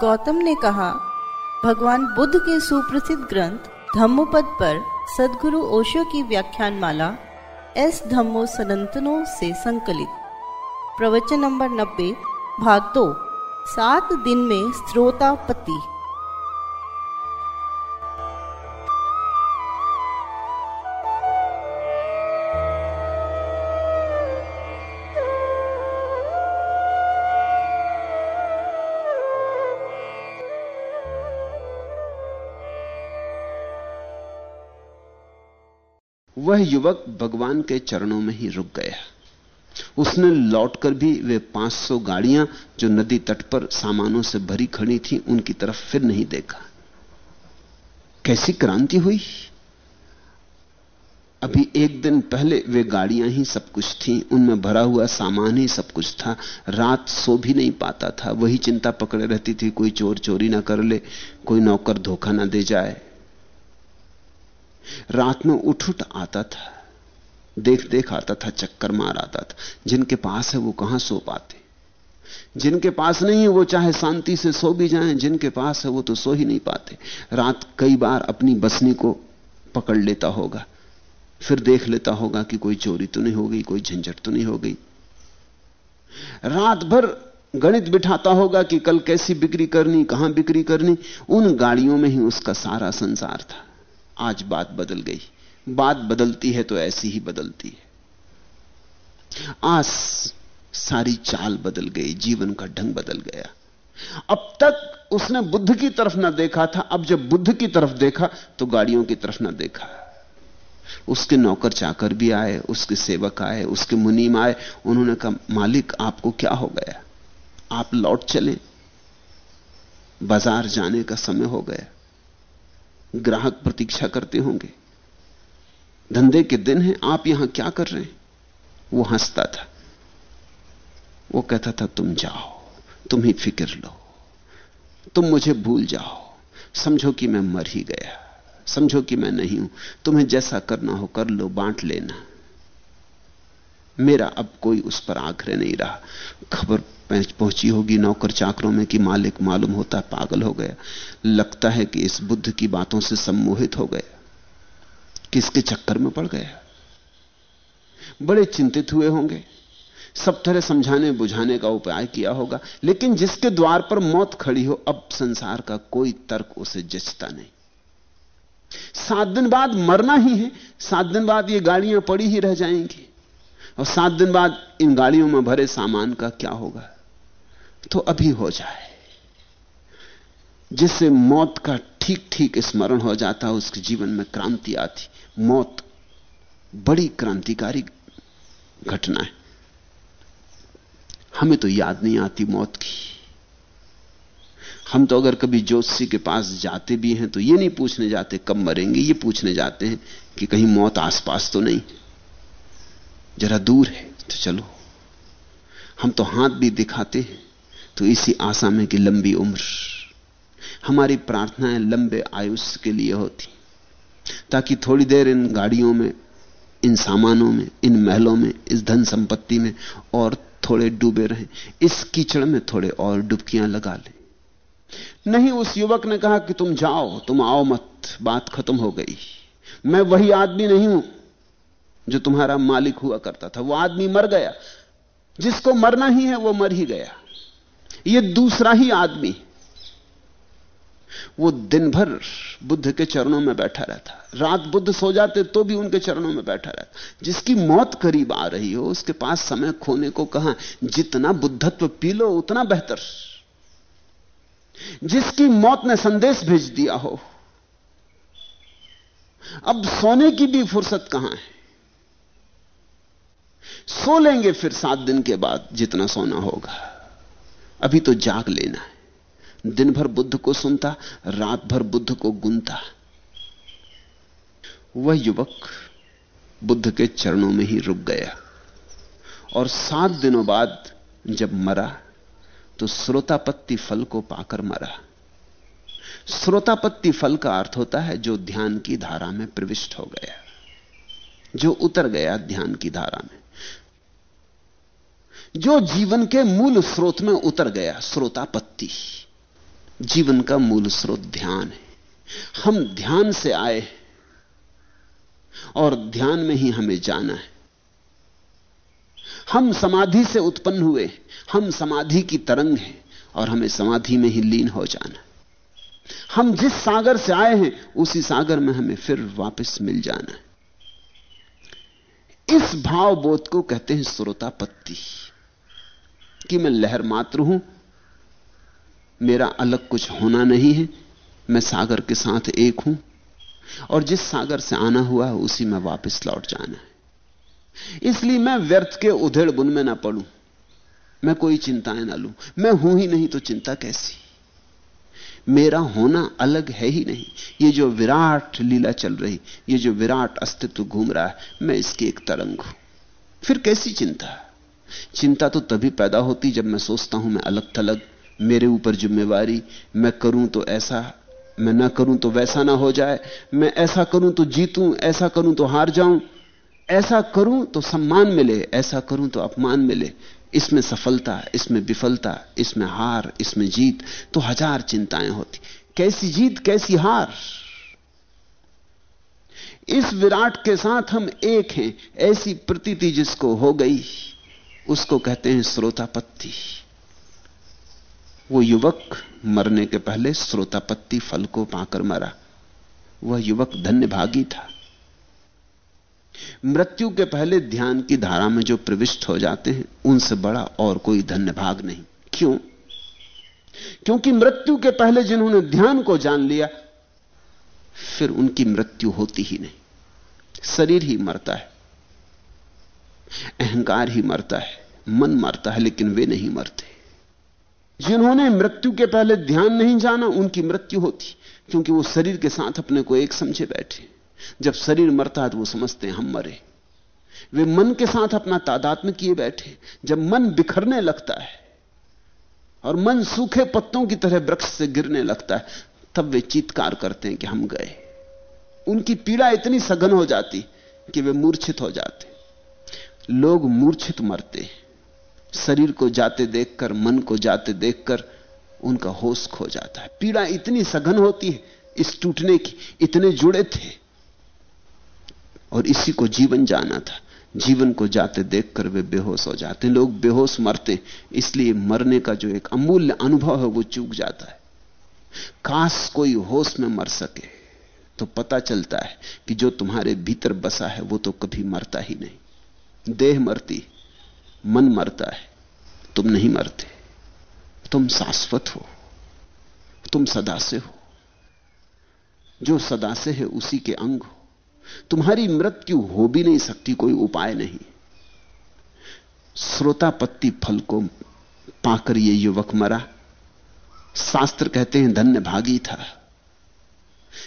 गौतम ने कहा, भगवान बुद्ध के सुप्रसिद्ध ग्रंथ धम्मपद पर सदगुरु ओशो की व्याख्यान माला एस धम्मो सनंतनों से संकलित। प्रवचन नंबर नब्बे, भाग दो, सात दिन में स्त्रोतापति वह युवक भगवान के चरणों में ही रुक गया। उसने लौटकर भी वे 500 गाड़ियाँ जो नदी तट पर सामानों से भरी खड़ी थी, उनकी तरफ़ फिर नहीं देखा। कैसी क्रांति हुई? अभी एक दिन पहले वे गाड़ियाँ ही सब कुछ थी, उनमें भरा हुआ सामान ही सब कुछ था। रात सो भी नहीं पाता था, वही चिंता पकड़े रहती थी, कोई चोर चोरी ना कर ले, कोई नौकर धोखा ना दे जाए। रात में उठ उठ आता था, देख देख आता था, चक्कर मार आता था। जिनके पास है वो कहाँ सो पाते? जिनके पास नहीं है वो चाहे शांति से सो भी जाएँ, जिनके पास है वो तो सो ही नहीं पाते। रात कई बार अपनी बसनी को पकड़ लेता होगा, फिर देख लेता होगा कि कोई चोरी तो नहीं हो गई, कोई झंझट तो नहीं हो गई। रात भर गणित बिठाता होगा कि कल कैसी बिक्री करनी, कहाँ बिक्री करनी, उन गाड़ियों में ही उसका सारा संसार था। आज बात बदल गई। बात बदलती है तो ऐसी ही बदलती है। आज सारी चाल बदल गई, जीवन का ढंग बदल गया। अब तक उसने बुद्ध की तरफ़ ना देखा था, अब जब बुद्ध की तरफ़ देखा तो गाड़ियों की तरफ़ ना देखा। उसके नौकर चाकर भी आए, उसके सेवक आए, उसके मुनीम आए, उन्होंने कहा, मालिक, आपको क्या हो गया? आप लौट चले। बाज़ार जाने का समय हो गया। ग्राहक प्रतीक्षा करते होंगे। धंधे के दिन हैं, आप यहाँ क्या कर रहे हैं? वो हंसता था। वो कहता था, तुम जाओ, तुम ही फ़िक्र लो, तुम मुझे भूल जाओ। समझो कि मैं मर ही गया, समझो कि मैं नहीं हूँ। तुम्हें जैसा करना हो कर लो, बांट लेना। मेरा अब कोई उस पर आग्रह नहीं रहा। खबर पहुँची होगी नौकर चाकरों में कि मालिक मालूम होता पागल हो गया। लगता है कि इस बुद्ध की बातों से सम्मोहित हो गया। किसके चक्कर में पड़ गया? बड़े चिंतित हुए होंगे। सब तरह समझाने बुझाने का उपाय किया होगा। लेकिन जिसके द्वार पर मौत खड़ी हो, अब संसार का कोई तर्क उसे जचता नहीं। सात दिन बाद मरना ही है। सात दिन बाद ये गाड़ियाँ पड़ी ही रह जाएँगी। और सात दिन बाद इन गाड़ियों में भरे सामान का क्या होगा? तो अभी हो जाए। जिससे मौत का ठीक ठीक स्मरण हो जाता, उसके जीवन में क्रांति आती। मौत बड़ी क्रांतिकारी घटना है। हमें तो याद नहीं आती मौत की। हम तो अगर कभी ज्योतिषी के पास जाते भी हैं तो ये नहीं पूछने जाते कब मरेंगे, ये पूछने जाते हैं कि कहीं मौत आसपास तो नहीं। जरा दूर है तो चलो। हम तो हाथ भी दिखाते हैं। तो इसी आशा में कि लंबी उम्र। हमारी प्रार्थनाएँ लंबे आयुष्य के लिए होती, ताकि थोड़ी देर इन गाड़ियों में, इन सामानों में, इन महलों में, इस धन संपत्ति में और थोड़े डूबे रहें। इस कीचड़ में थोड़े और डुबकियाँ लगा लें। नहीं, उस युवक ने कहा कि तुम जाओ, तुम आओ मत, बात खत्म हो गई। मैं वही आदमी नहीं हूँ जो तुम्हारा मालिक हुआ करता था। वो आदमी मर गया। जिसको मरना ही है, वो मर ही गया। ये दूसरा ही आदमी। वो दिन भर बुद्ध के चरणों में बैठा रहता। रात बुद्ध सो जाते तो भी उनके चरणों में बैठा रहता। जिसकी मौत करीब आ रही हो, उसके पास समय खोने को कहा, जितना बुद्धत्व पी लो, उतना बेहतर। जिसकी मौत ने संदेश भेज दिया हो, अब सोने की भी फुर्सत कहाँ है? सो लेंगे फिर सात दिन के बाद जितना सोना होगा। अभी तो जाग लेना है। दिन भर बुद्ध को सुनता रात भर बुद्ध को गुनता। वह युवक बुद्ध के चरणों में ही रुक गया। और सात दिनों बाद जब मरा तो श्रोतापत्ति फल को पाकर मरा। श्रोतापत्ति फल का अर्थ होता है जो ध्यान की धारा में प्रविष्ट हो गया, जो उतर गया ध्यान की धारा में। जो जीवन के मूल स्रोत में उतर गया, स्रोतापत्ति। जीवन का मूल स्रोत ध्यान है। हम ध्यान से आए और ध्यान में ही हमें जाना है। हम समाधि से उत्पन्न हुए हम समाधि की तरंग हैं और हमें समाधि में ही लीन हो जाना हम जिस सागर से आए हैं, उसी सागर में हमें फिर वापस मिल जाना है। इस भाव बोध को कहते हैं श्रोतापत्ति कि मैं लहर मात्र हूँ। मेरा अलग कुछ होना नहीं है। मैं सागर के साथ एक हूँ। और जिस सागर से आना हुआ है, उसी में वापस लौट जाना है। इसलिए मैं व्यर्थ के उधेड़ बुन में ना पड़ू। मैं कोई चिंताएँ ना लू। मैं हूँ ही नहीं तो चिंता कैसी? मेरा होना अलग है ही नहीं। ये जो विराट लीला चल रही, ये जो विराट अस्तित्व घूम रहा है, मैं इसकी एक तरंग हूँ। फिर कैसी चिंता? चिंता तो तभी पैदा होती जब मैं सोचता हूँ मैं अलग थलग मेरे ऊपर जिम्मेवारी, मैं करूँ तो ऐसा, मैं ना करूँ तो वैसा ना हो जाए, मैं ऐसा करूँ तो जीतूं, ऐसा करूँ तो हार जाऊँ, ऐसा करूँ तो सम्मान मिले, ऐसा करूँ तो अपमान मिले। इसमें सफलता, इसमें विफलता, इसमें हार, इसमें जीत तो हज़ार चिंताएँ होती। कैसी जीत, कैसी हार? इस विराट के साथ हम एक हैं, ऐसी प्रतीति जिसको हो गई। उसको कहते हैं श्रोतापत्ति। वो युवक मरने के पहले श्रोतापत्ति फल को पाकर मरा। वह युवक धन्य भागी था। मृत्यु के पहले ध्यान की धारा में जो प्रविष्ट हो जाते हैं, उनसे बड़ा और कोई धन्य भाग नहीं। क्यों? क्योंकि मृत्यु के पहले जिन्होंने ध्यान को जान लिया, फिर उनकी मृत्यु होती ही नहीं। शरीर ही मरता है। अहंकार ही मरता है, मन मरता है, लेकिन वे नहीं मरते। जिन्होंने मृत्यु के पहले ध्यान नहीं जाना, उनकी मृत्यु होती, क्योंकि वो शरीर के साथ अपने को एक समझे बैठे। जब शरीर मरता है तो वो समझते हैं, हम मरे। वे मन के साथ अपना तादात्म किए बैठे। जब मन बिखरने लगता है, और मन सूखे पत्तों की तरह वृक्ष से गिरने लगता है, तब वे चीतकार करते हैं कि हम गए। उनकी पीड़ा इतनी सघन हो जाती कि वे मूर्छित हो जाते। लोग मूर्छित मरते शरीर को जाते देखकर, मन को जाते देखकर उनका होश खो जाता है। पीड़ा इतनी सघन होती है, इस टूटने की, इतने जुड़े थे। और इसी को जीवन जाना था। जीवन को जाते देखकर वे बेहोश हो जाते हैं। लोग बेहोश मरते इसलिए मरने का जो एक अमूल्य अनुभव है, वो चूक जाता है। काश कोई होश में मर सके तो पता चलता है कि जो तुम्हारे भीतर बसा है, वो तो कभी मरता ही नहीं। देह मरती, मन मरता है, तुम नहीं मरते। तुम शाश्वत हो, तुम सदा से हो। जो सदा से है, उसी के अंग हो। तुम्हारी मृत्यु हो भी नहीं सकती, कोई उपाय नहीं। श्रोतापत्ति फल को पाकर यह युवक मरा। शास्त्र कहते हैं, धन्य भागी था।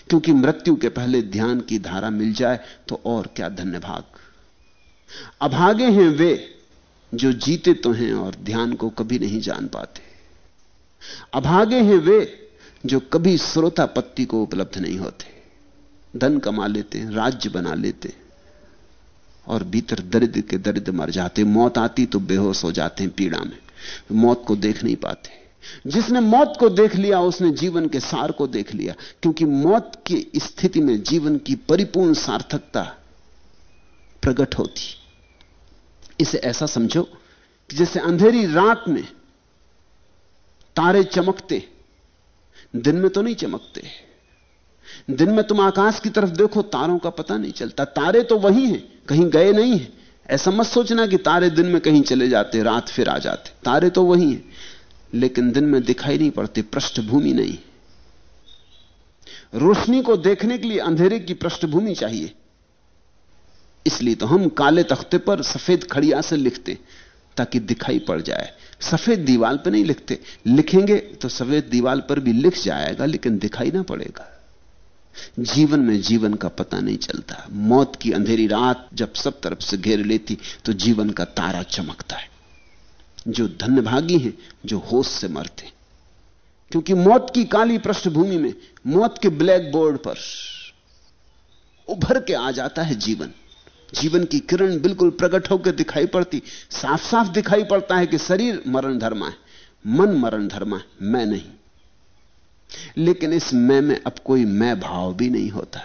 क्योंकि मृत्यु के पहले ध्यान की धारा मिल जाए तो और क्या धन्य भाग। अभागे हैं वे, जो जीते तो हैं और ध्यान को कभी नहीं जान पाते। अभागे हैं वे, जो कभी श्रोतापत्ति को उपलब्ध नहीं होते। धन कमा लेते, राज्य बना लेते और भीतर दर्द के दर्द मर जाते। मौत आती तो बेहोश हो जाते हैं पीड़ा में। मौत को देख नहीं पाते। जिसने मौत को देख लिया, उसने जीवन के सार को देख लिया। क्योंकि मौत की स्थिति में जीवन की परिपूर्ण सार्थकता प्रकट होती। इसे ऐसा समझो कि जैसे अंधेरी रात में तारे चमकते, दिन में तो नहीं चमकते। दिन में तुम आकाश की तरफ़ देखो, तारों का पता नहीं चलता। तारे तो वही हैं, कहीं गए नहीं हैं। ऐसा मत सोचना कि तारे दिन में कहीं चले जाते, रात फिर आ जाते। तारे तो वही हैं, लेकिन दिन में दिखाई नहीं पड़ते, पृष्ठभूमि नहीं। रोशनी को देखने के लिए अंधेरे की पृष्ठभूमि चाहिए। इसलिए तो हम काले तख्ते पर सफ़ेद खड़िया से लिखते, ताकि दिखाई पड़ जाए। सफ़ेद दीवाल पर नहीं लिखते। लिखेंगे तो सफ़ेद दीवाल पर भी लिख जाएगा, लेकिन दिखाई ना पड़ेगा। जीवन में जीवन का पता नहीं चलता। मौत की अंधेरी रात जब सब तरफ़ से घेर लेती तो जीवन का तारा चमकता है। जो धन्यभागी हैं, जो होश से मरते क्योंकि मौत की काली पृष्ठभूमि में, मौत के ब्लैक बोर्ड पर उभर के आ जाता है जीवन। जीवन की किरण बिल्कुल प्रकट होकर दिखाई पड़ती। साफ़ साफ़ दिखाई पड़ता है कि शरीर मरण धर्मा है, मन मरण धर्मा है, मैं नहीं। लेकिन इस मैं में अब कोई मैं भाव भी नहीं होता।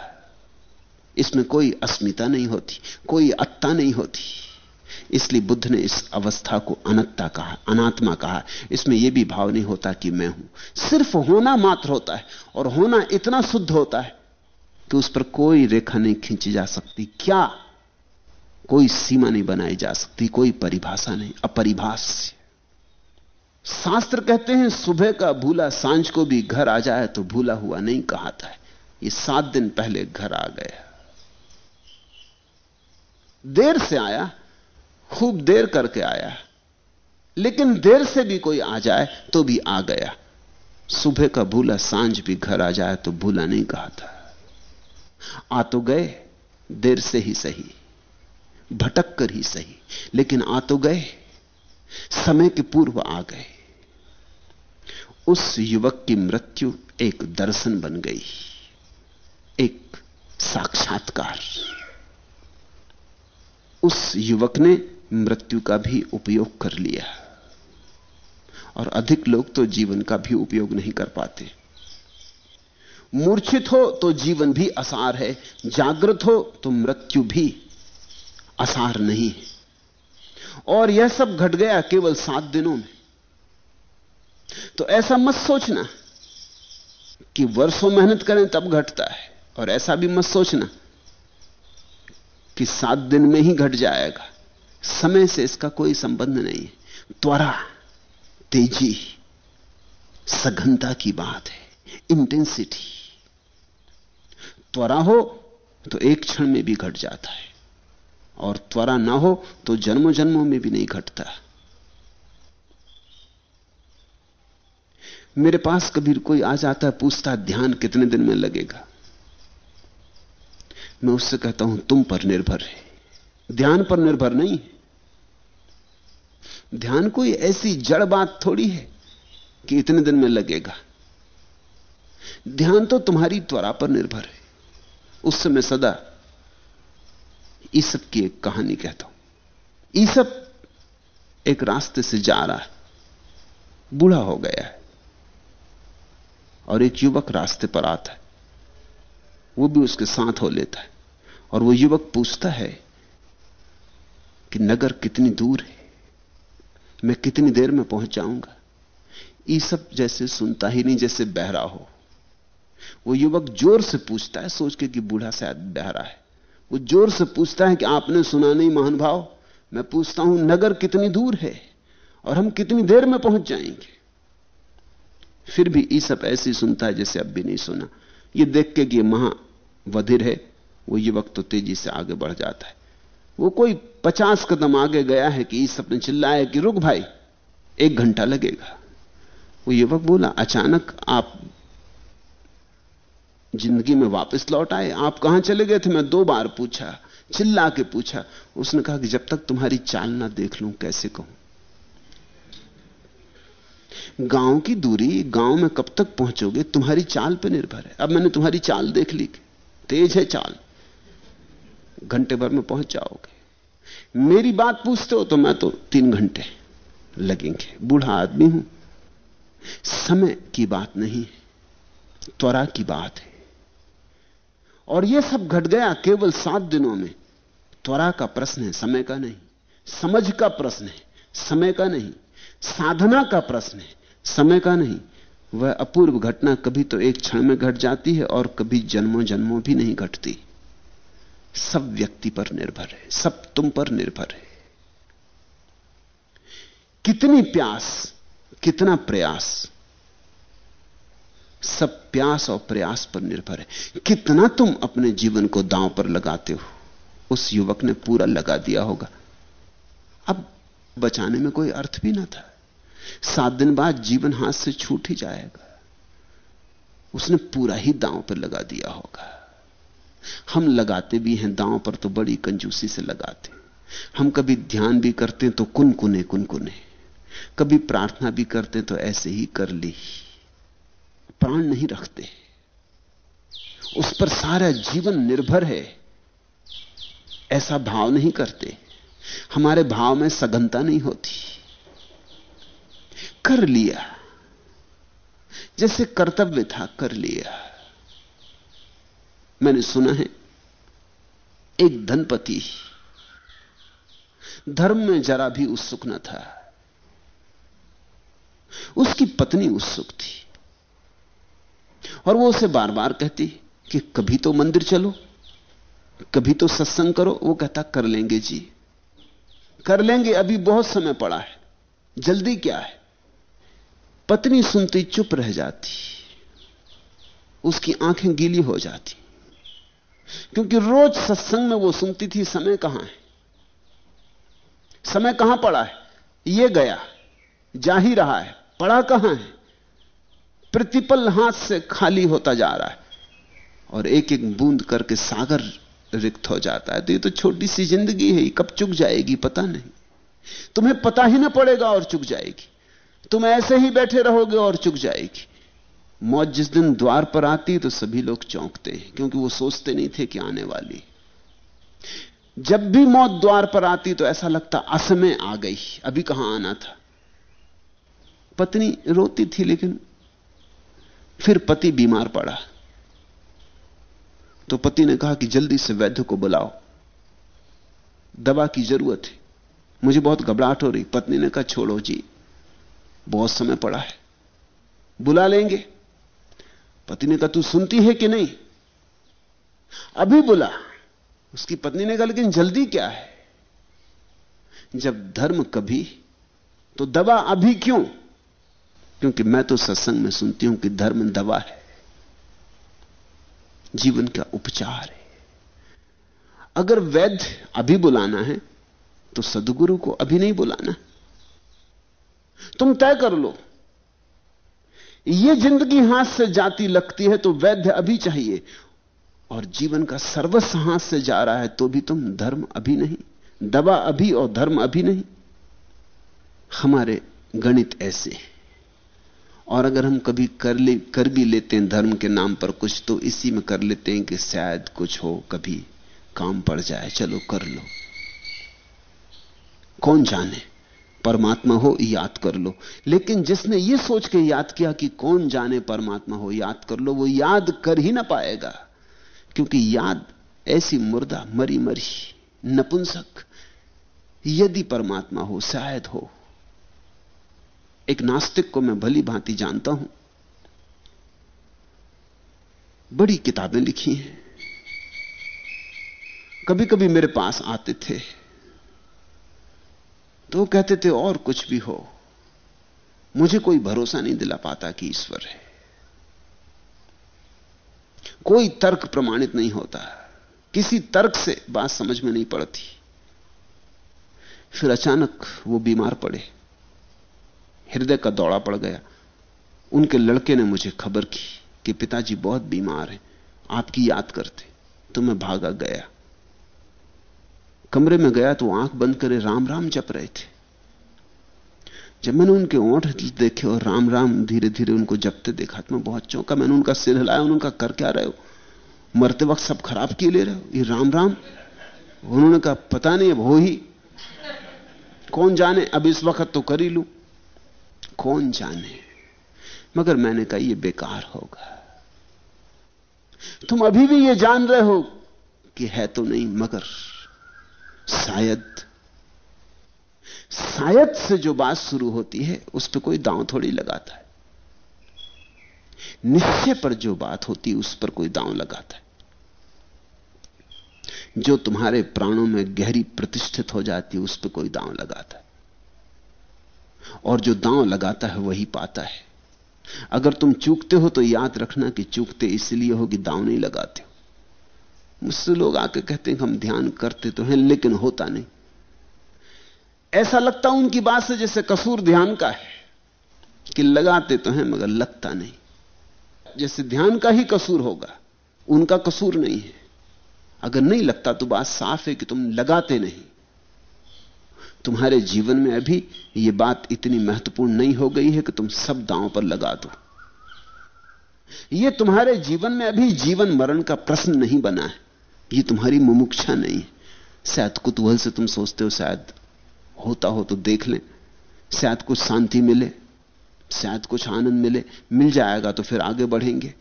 इसमें कोई अस्मिता नहीं होती, कोई अत्ता नहीं होती। इसलिए बुद्ध ने इस अवस्था को अनत्ता कहा, अनात्मा कहा। इसमें यह भी भाव नहीं होता कि मैं हूँ। सिर्फ़ होना मात्र होता है, और होना इतना शुद्ध होता है कि उस पर कोई रेखा नहीं खींची जा सकती। क्या कोई सीमा नहीं बनाई जा सकती, कोई परिभाषा नहीं, अपरिभाष्य। शास्त्र कहते हैं, सुबह का भूला साँझ को भी घर आ जाए तो भूला हुआ नहीं कहाता है ये सात दिन पहले घर आ गया। देर से आया, खूब देर करके आया। लेकिन देर से भी कोई आ जाए तो भी आ गया। सुबह का भूला साँझ भी घर आ जाए तो भूला नहीं कहा था। आ तो गए, देर से ही सही। भटक कर ही सही। लेकिन आ तो गए, समय के पूर्व आ गए। उस युवक की मृत्यु एक दर्शन बन गई, एक साक्षात्कार। उस युवक ने मृत्यु का भी उपयोग कर लिया। और अधिक लोग तो जीवन का भी उपयोग नहीं कर पाते। मूर्छित हो तो जीवन भी असार है, जागृत हो तो मृत्यु भी असार नहीं है। और यह सब घट गया केवल सात दिनों में। तो ऐसा मत सोचना कि वर्षों मेहनत करें तब घटता है, और ऐसा भी मत सोचना कि सात दिन में ही घट जाएगा। समय से इसका कोई संबंध नहीं है। त्वरा, तेज़ी, सघनता की बात है इंटेंसिटी त्वरा हो तो एक क्षण में भी घट जाता है। और त्वरा ना हो तो जन्मों जन्मों में भी नहीं घटता। मेरे पास कभी कोई आ जाता है पूछता, ध्यान कितने दिन में लगेगा? मैं उससे कहता हूँ, तुम पर निर्भर है। ध्यान पर निर्भर नहीं है। ध्यान कोई ऐसी जड़ बात थोड़ी है कि इतने दिन में लगेगा। ध्यान तो तुम्हारी त्वरा पर निर्भर है। उससे मैं सदा ईसप की एक कहानी कहता हूँ। ईसप एक रास्ते से जा रहा है। बूढ़ा हो गया है। और एक युवक रास्ते पर आता है। वो भी उसके साथ हो लेता है। और वो युवक पूछता है कि नगर कितनी दूर है? मैं कितनी देर में पहुँच जाऊँगा ये सब जैसे सुनता ही नहीं, जैसे बहरा हो। वो युवक ज़ोर से पूछता है, सोच के कि बूढ़ा शायद बहरा है। वो ज़ोर से पूछता है कि आपने सुना नहीं महान भाव मैं पूछता हूँ, नगर कितनी दूर है और हम कितनी देर में पहुँच जाएँगे? फिर भी ये सब ऐसे सुनता है जैसे अब भी नहीं सुना। ये देख के कि महावधिर है, वो युवक तो तेज़ी से आगे बढ़ जाता है। वो कोई पचास कदम आगे गया है कि इस सपने चिल्लाया कि रुक भाई, एक घंटा लगेगा। वो युवक बोला, अचानक आप ज़िंदगी में वापस लौट आए। आप कहाँ चले गए थे? मैं दो बार पूछा, चिल्ला के पूछा। उसने कहा कि जब तक तुम्हारी चाल ना देख लूँ, कैसे कहूँ? गाँव की दूरी गाँव में कब तक पहुंचोगे? तुम्हारी चाल पर निर्भर है। अब मैंने तुम्हारी चाल देख ली। तेज है चाल। घंटे भर में पहुँच जाओगे। मेरी बात पूछते हो तो मैं तो तीन घंटे लगेंगे। बूढ़ा आदमी हूँ। समय की बात नहीं त्वरा की बात है। और यह सब घट गया केवल सात दिनों में। त्वरा का प्रश्न है, समय का नहीं। समझ का प्रश्न है, समय का नहीं। साधना का प्रश्न है, समय का नहीं। वह अपूर्व घटना कभी तो एक क्षण में घट जाती है और कभी जन्मों जन्मों भी नहीं घटती। सब व्यक्ति पर निर्भर है, सब तुम पर निर्भर है। कितनी प्यास, कितना प्रयास सब प्यास और प्रयास पर निर्भर है। कितना तुम अपने जीवन को दांव पर लगाते हो, उस युवक ने पूरा लगा दिया होगा। अब बचाने में कोई अर्थ भी ना था। सात दिन बाद जीवन हाथ से छूट ही जाएगा। उसने पूरा ही दांव पर लगा दिया होगा। हम लगाते भी हैं, दांव पर तो बड़ी कंजूसी से लगाते। हम कभी ध्यान भी करते हैं तो कुनकुने कुनकुने। कभी प्रार्थना भी करते तो ऐसे ही कर ली। प्राण नहीं रखते। उस पर सारा जीवन निर्भर है। ऐसा भाव नहीं करते। हमारे भाव में सघनता नहीं होती। कर लिया। जैसे कर्तव्य था, कर लिया। मैंने सुना है, एक धनपति, धर्म में जरा भी उत्सुक न था। उसकी पत्नी उत्सुक थी। और वो उसे बार बार कहती कि कभी तो मंदिर चलो, कभी तो सत्संग करो। वो कहता, कर लेंगे जी। कर लेंगे, अभी बहुत समय पड़ा है। जल्दी क्या है? पत्नी सुनती चुप रह जाती। उसकी आँखें गीली हो जाती। क्योंकि रोज सत्संग में वो सुनती थी, समय कहाँ है? समय कहाँ पड़ा है? ये गया, जा ही रहा है। पड़ा कहाँ है? प्रतिपल हाथ से खाली होता जा रहा है और एक एक बूंद करके सागर रिक्त हो जाता है। तो ये तो छोटी सी ज़िंदगी है कब चुक जाएगी पता नहीं। तुम्हें पता ही ना पड़ेगा और चुक जाएगी। तुम ऐसे ही बैठे रहोगे और चुक जाएगी। मौत जिस दिन द्वार पर आती तो सभी लोग चौंकते हैं, क्योंकि वो सोचते नहीं थे कि आने वाली जब भी मौत द्वार पर आती तो ऐसा लगता असमय आ गई, अभी कहाँ आना था। पत्नी रोती थी, लेकिन फिर पति बीमार पड़ा। तो पति ने कहा कि जल्दी से वैद्य को बुलाओ। दवा की ज़रूरत है। मुझे बहुत घबराहट हो रही। पत्नी ने कहा, छोड़ो जी, बहुत समय पड़ा है। बुला लेंगे। पति ने कहा, तू सुनती है कि नहीं? अभी बुला। उसकी पत्नी ने कहा, लेकिन जल्दी क्या है? जब धर्म कभी तो दवा अभी क्यों? क्योंकि मैं तो सत्संग में सुनती हूँ कि धर्म दवा है। जीवन का उपचार है। अगर वैद्य अभी बुलाना है तो सदगुरु को अभी नहीं बुलाना। तुम तय कर लो यह ज़िंदगी हाथ से जाती लगती है तो वैद्य अभी चाहिए, और जीवन का सर्वस्व हाथ से जा रहा है तो भी तुम धर्म अभी नहीं, दवा अभी और धर्म अभी नहीं। हमारे गणित ऐसे हैं। और अगर हम कभी कर ले, कर भी लेते हैं धर्म के नाम पर कुछ तो इसी में कर लेते हैं कि शायद कुछ हो, कभी काम पड़ जाए। चलो कर लो। कौन जाने? परमात्मा हो, याद कर लो। लेकिन जिसने यह सोच के याद किया कि कौन जाने परमात्मा हो, याद कर लो, वो याद कर ही ना पाएगा। क्योंकि याद ऐसी मुर्दा मरी मरी नपुंसक। यदि परमात्मा हो, शायद हो। एक नास्तिक को मैं भली भांति जानता हूँ। बड़ी किताबें लिखी हैं। कभी कभी मेरे पास आते थे तो कहते थे, और कुछ भी हो, मुझे कोई भरोसा नहीं दिला पाता कि ईश्वर है। कोई तर्क प्रमाणित नहीं होता, किसी तर्क से बात समझ में नहीं पड़ती। फिर अचानक वो बीमार पड़े। हृदय का दौड़ा पड़ गया। उनके लड़के ने मुझे खबर की कि पिताजी बहुत बीमार हैं। आपकी याद करते तो मैं भागा गया। कमरे में गया तो आँख बंद करे राम राम जप रहे थे। जब मैंने उनके ओंठ देखे और राम राम धीरे धीरे उनको जपते देखा तो मैं बहुत चौंका। मैंने उनका सिर हिलाया उनका कर क्या रहे हो? मरते वक्त सब खराब किए ले रहे हो? ये राम राम? उन्होंने कहा, पता नहीं, अब हो ही। कौन जाने? अब इस वक्त तो कर ही लू। कौन जाने? मगर मैंने कहा यह बेकार होगा। तुम अभी भी यह जान रहे हो कि है तो नहीं, मगर शायद शायद से जो बात शुरू होती है, उस पर कोई दांव थोड़ी लगाता है। निश्चय पर जो बात होती है, उस पर कोई दांव लगाता है। जो तुम्हारे प्राणों में गहरी प्रतिष्ठित हो जाती है, उस पर कोई दांव लगाता है। और जो दांव लगाता है वही पाता है। अगर तुम चूकते हो तो याद रखना कि चूकते इसलिए हो कि दांव नहीं लगाते हो। मुझसे लोग आके कहते हैं हम ध्यान करते तो हैं, लेकिन होता नहीं। ऐसा लगता उनकी बात से जैसे कसूर ध्यान का है कि लगाते तो हैं, मगर लगता नहीं। जैसे ध्यान का ही कसूर होगा, उनका कसूर नहीं है। अगर नहीं लगता तो बात साफ़ है कि तुम लगाते नहीं। तुम्हारे जीवन में अभी यह बात इतनी महत्वपूर्ण नहीं हो गई है कि तुम सब दांव पर लगा दो। यह तुम्हारे जीवन में अभी जीवन मरण का प्रश्न नहीं बना है। यह तुम्हारी मुमुक्षा नहीं है। शायद कुतूहल से तुम सोचते हो, शायद होता हो तो देख लें। शायद कुछ शांति मिले, शायद कुछ आनंद मिले, मिल जाएगा तो फिर आगे बढ़ेंगे।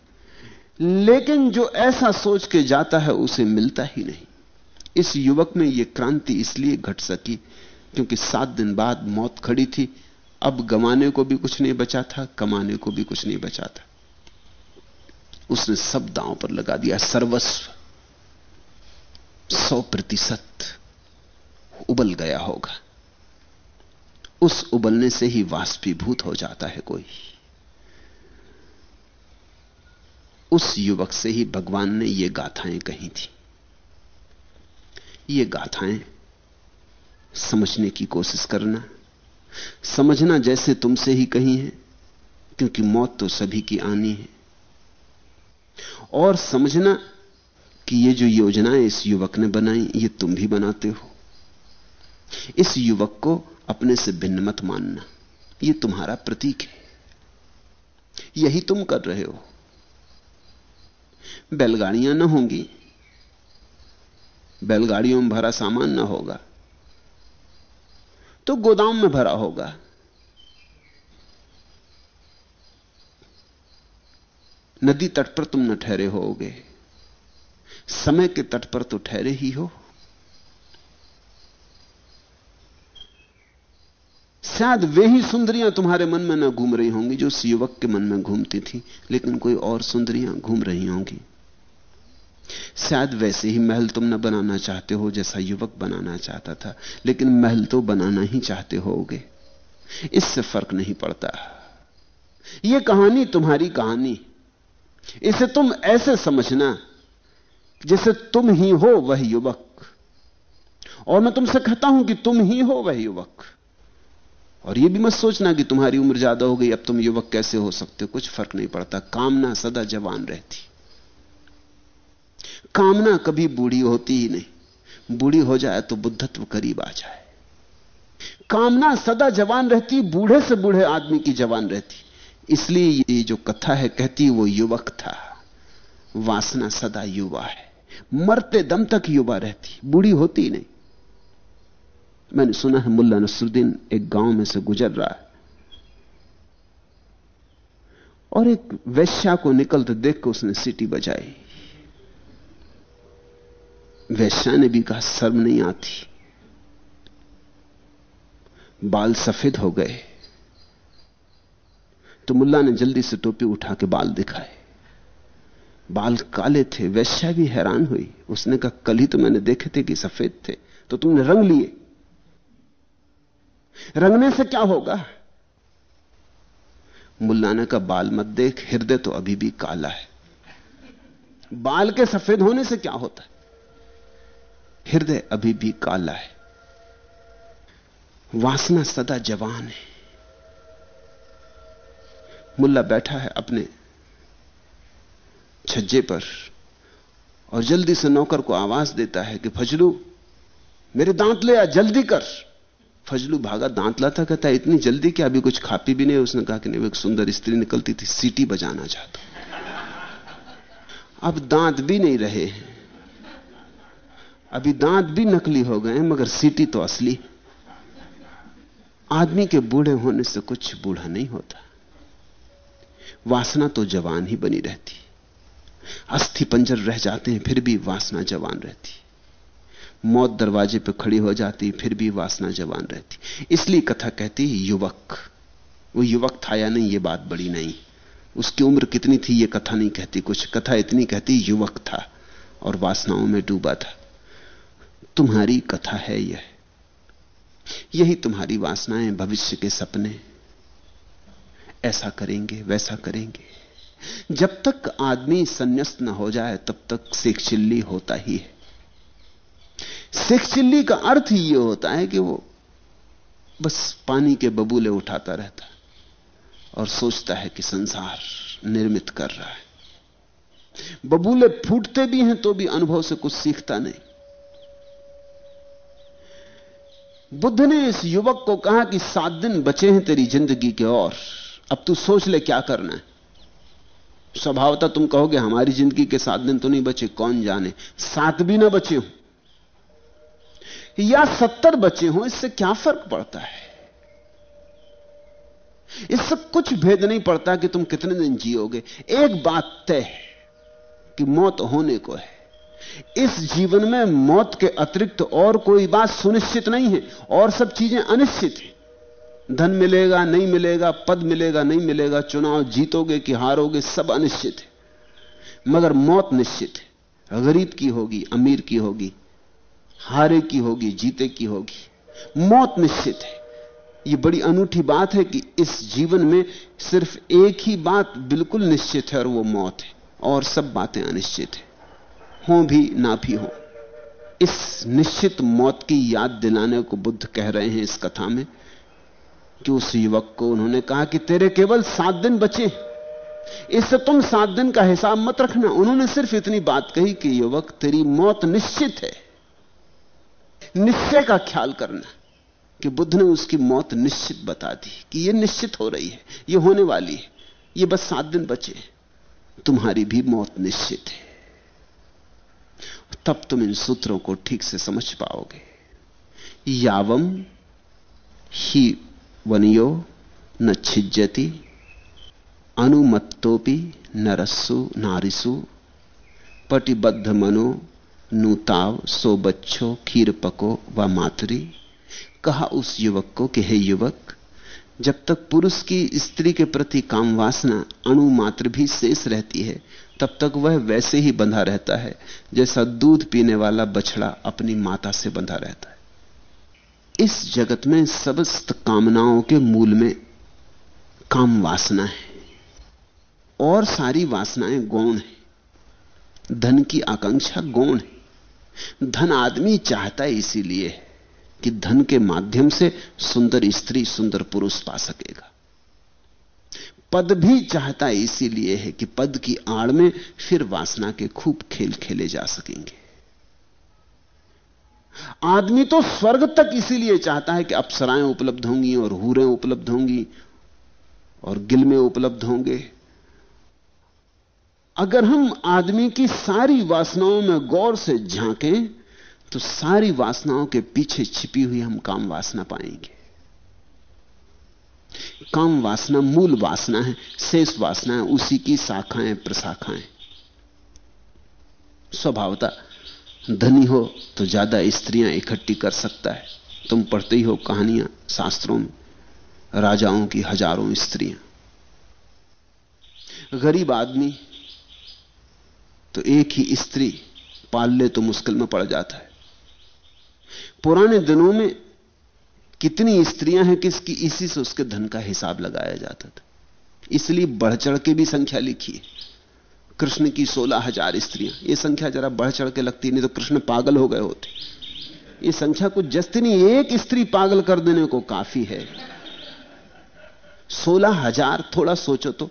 लेकिन जो ऐसा सोच के जाता है, उसे मिलता ही नहीं। इस युवक में यह क्रांति इसलिए घट सकी क्योंकि सात दिन बाद मौत खड़ी थी। अब गंवाने को भी कुछ नहीं बचा था, कमाने को भी कुछ नहीं बचा था। उसने सब दांव पर लगा दिया, सर्वस्व। सौ प्रतिशत उबल गया होगा। उस उबलने से ही वाष्पीभूत हो जाता है कोई। उस युवक से ही भगवान ने ये गाथाएँ कही थी। ये गाथाएँ समझने की कोशिश करना। समझना जैसे तुमसे ही कही है, क्योंकि मौत तो सभी की आनी है। और समझना कि ये जो योजनाएँ इस युवक ने बनाई, ये तुम भी बनाते हो। इस युवक को अपने से भिन्न मत मानना। ये तुम्हारा प्रतीक है। यही तुम कर रहे हो। बैलगाड़ियाँ ना होंगी। बैलगाड़ियों में भरा सामान ना होगा। तो गोदाम में भरा होगा। नदी तट पर तुम न ठहरे होगे। समय के तट पर तो ठहरे ही हो। शायद वे ही सुंदरियाँ तुम्हारे मन में न घूम रही होंगी, जो उस युवक के मन में घूमती थी, लेकिन कोई और सुंदरियाँ घूम रही होंगी। शायद वैसे ही महल तुम न बनाना चाहते हो जैसा युवक बनाना चाहता था, लेकिन महल तो बनाना ही चाहते होगे। इससे फ़र्क नहीं पड़ता। यह कहानी तुम्हारी कहानी। इसे तुम ऐसे समझना जैसे तुम ही हो वह युवक। और मैं तुमसे कहता हूँ कि तुम ही हो वह युवक। और यह भी मत सोचना कि तुम्हारी उम्र ज़्यादा हो गई, अब तुम युवक कैसे हो सकते हो? कुछ फ़र्क नहीं पड़ता। कामना सदा जवान रहती। कामना कभी बूढ़ी होती ही नहीं। बूढ़ी हो जाए तो बुद्धत्व करीब आ जाए। कामना सदा जवान रहती, बूढ़े से बूढ़े आदमी की जवान रहती। इसलिए ये जो कथा है कहती, वो युवक था। वासना सदा युवा है। मरते दम तक युवा रहती। बूढ़ी होती नहीं। मैंने सुना है मुल्ला नसरुद्दीन एक गाँव में से गुजर रहा है। और एक वैश्या को निकलते देख कर उसने सीटी बजाई। वैश्या ने भी कहा, शर्म नहीं आती। बाल सफ़ेद हो गए। तो मुल्ला ने जल्दी से टोपी उठा के बाल दिखाए। बाल काले थे, वैश्या भी हैरान हुई। उसने कहा, कल ही तो मैंने देखे थे कि सफ़ेद थे तो तुमने रंग लिए। रंगने से क्या होगा? मुल्ला ने कहा, बाल मत देख, हृदय तो अभी भी काला है। बाल के सफ़ेद होने से क्या होता है? हृदय अभी भी काला है। वासना सदा जवान है। मुल्ला बैठा है अपने छज्जे पर और जल्दी से नौकर को आवाज़ देता है कि, फजलू, मेरे दांत ले आ, जल्दी कर। फजलू भागा, दांत लाता? कहता है, इतनी जल्दी कि अभी कुछ खा पी भी नहीं उसने कहा कि, नहीं एक सुंदर स्त्री निकलती थी, सीटी बजाना चाहता अब दांत भी नहीं रहे हैं। अभी दांत भी नकली हो गए मगर सीटी तो असली आदमी के बूढ़े होने से कुछ बूढ़ा नहीं होता। वासना तो जवान ही बनी रहती अस्थि पंजर रह जाते हैं, फिर भी वासना जवान रहती मौत दरवाजे पर खड़ी हो जाती फिर भी वासना जवान रहती इसलिए कथा कहती युवक। वो युवक था या नहीं, ये बात बड़ी नहीं। उसकी उम्र कितनी थी, ये कथा नहीं कहती कुछ। कथा इतनी कहती, युवक था और वासनाओं में डूबा था। तुम्हारी कथा है यह। यही तुम्हारी वासनाएँ, भविष्य के सपने। ऐसा करेंगे, वैसा करेंगे। जब तक आदमी संन्यास्त न हो जाए, तब तक शेख चिल्ली होता ही है। शेख चिल्ली का अर्थ ही यह होता है कि वो बस पानी के बबूले उठाता रहता और सोचता है कि संसार निर्मित कर रहा है। बबूले फूटते भी हैं तो भी अनुभव से कुछ सीखता नहीं। बुद्ध ने इस युवक को कहा कि सात दिन बचे हैं तेरी ज़िंदगी के और। अब तू सोच ले क्या करना है। स्वभावता तुम कहोगे, हमारी ज़िंदगी के सात दिन तो नहीं बचे, कौन जाने? सात भी ना बचे हो। या सत्तर बचे हो, इससे क्या फ़र्क पड़ता है? इससे कुछ भेद नहीं पड़ता कि तुम कितने दिन जियोगे। एक बात तय है कि मौत होने को है। इस जीवन में मौत के अतिरिक्त और कोई बात सुनिश्चित नहीं है, और सब चीज़ें अनिश्चित हैं। धन मिलेगा, नहीं मिलेगा, पद मिलेगा, नहीं मिलेगा, चुनाव जीतोगे कि हारोगे, सब अनिश्चित है। मगर मौत निश्चित है। गरीब की होगी, अमीर की होगी, हारे की होगी, जीते की होगी। मौत निश्चित है। यह बड़ी अनूठी बात है कि इस जीवन में सिर्फ़ एक ही बात बिल्कुल निश्चित है और वो मौत है, और सब बातें अनिश्चित है। हो भी ना भी हो। इस निश्चित मौत की याद दिलाने को बुद्ध कह रहे हैं इस कथा में, कि उस युवक को उन्होंने कहा कि तेरे केवल सात दिन बचे इससे तुम सात दिन का हिसाब मत रखना। उन्होंने सिर्फ़ इतनी बात कही कि युवक, तेरी मौत निश्चित है। निश्चय का ख्याल करना कि बुद्ध ने उसकी मौत निश्चित बता दी कि यह निश्चित हो रही है यह होने वाली है यह बस सात दिन बचे तुम्हारी भी मौत निश्चित है। तब तुम इन सूत्रों को ठीक से समझ पाओगे। यावम ही वनियो न छिजती अनुमत्तोपि नरस्सु नारिसु पटिबद्ध मनो नूताव सो बच्छो खीर पको व मातरी। कहा उस युवक को कि हे युवक जब तक पुरुष की स्त्री के प्रति काम वासना अणु मात्र भी शेष रहती है, तब तक वह वैसे ही बंधा रहता है, जैसा दूध पीने वाला बछड़ा अपनी माता से बंधा रहता है। इस जगत में समस्त कामनाओं के मूल में काम वासना है। और सारी वासनाएँ गौण है। धन की आकांक्षा गौण है। धन आदमी चाहता इसीलिए है। कि धन के माध्यम से सुंदर स्त्री, सुंदर पुरुष पा सकेगा। पद भी चाहता इसीलिए है कि पद की आड़ में फिर वासना के खूब खेल खेले जा सकेंगे। आदमी तो स्वर्ग तक इसीलिए चाहता है कि अप्सराएँ उपलब्ध होंगी और हूरें उपलब्ध होंगी और गिलमे उपलब्ध होंगे। अगर हम आदमी की सारी वासनाओं में गौर से झांकें तो सारी वासनाओं के पीछे छिपी हुई हम काम वासना पाएँगे। काम वासना मूल वासना है, शेष वासना है, उसी की शाखाएँ, प्रशाखाएँ। स्वभावता धनी हो तो ज़्यादा स्त्रियाँ इकट्ठी कर सकता है। तुम पढ़ते ही हो कहानियाँ शास्त्रों में, राजाओं की हज़ारों स्त्रियाँ। गरीब आदमी तो एक ही स्त्री, पाल ले तो मुश्किल में पड़ जाता है। पुराने दिनों में कितनी स्त्रियाँ हैं किसकी इसी से उसके धन का हिसाब लगाया जाता था। इसलिए बढ़ चढ़ के भी संख्या लिखी है। कृष्ण की सोलह हज़ार स्त्रियाँ। ये संख्या जरा बढ़ चढ़ के लगती, नहीं तो कृष्ण पागल हो गए होते। ये संख्या कुछ जस्ती नहीं, एक स्त्री पागल कर देने को काफ़ी है। सोलह हज़ार थोड़ा सोचो तो।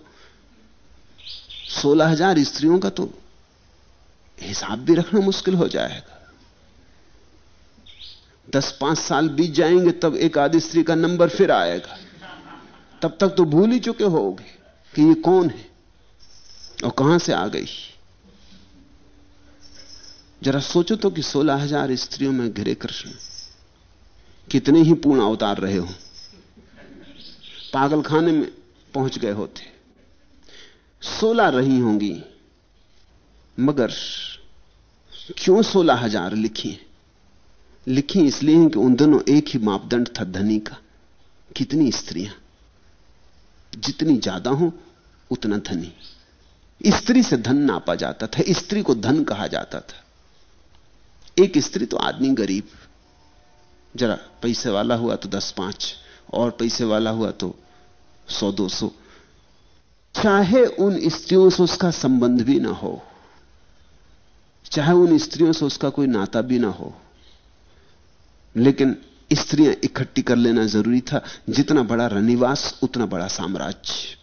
सोलह हज़ार स्त्रियों का तो हिसाब भी रखना मुश्किल हो जाएगा। दस पाँच साल बीत जाएँगे, तब एक आदि स्त्री का नंबर फिर आएगा। तब तक तो भूल ही चुके होगे कि ये कौन है और कहाँ से आ गई। जरा सोचो तो कि सोलह हज़ार स्त्रियों में घिरे कृष्ण, कितने ही पूर्ण अवतार रहे हो। पागलखाने में पहुँच गए होते। सोलह रही होंगी, मगर क्यों सोलह हज़ार लिखी लिखी इसलिए कि उन दोनों एक ही मापदंड था धनी का। कितनी स्त्रियाँ? जितनी ज़्यादा हो, उतना धनी। स्त्री से धन नापा जाता था, स्त्री को धन कहा जाता था। एक स्त्री तो आदमी गरीब। जरा पैसे वाला हुआ तो दस पाँच, और पैसे वाला हुआ तो सौ, दो सौ। चाहे उन स्त्रियों से उसका संबंध भी ना हो, चाहे उन स्त्रियों से उसका कोई नाता भी ना हो लेकिन स्त्रियाँ इकट्ठी कर लेना ज़रूरी था। जितना बड़ा रनिवास उतना बड़ा साम्राज्य।